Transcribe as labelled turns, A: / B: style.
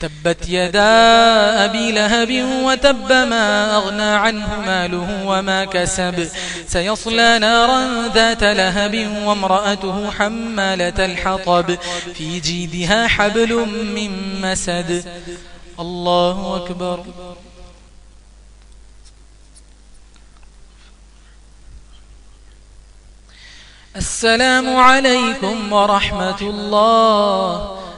A: تبت يدا أبي لهب وتب ما أغنى عنه ماله وما كسب. سيصلى نارا ذات لهب وامرأته حمالة الحطب. في جيدها حبل من مسد. الله أكبر. السلام عليكم ورحمة الله.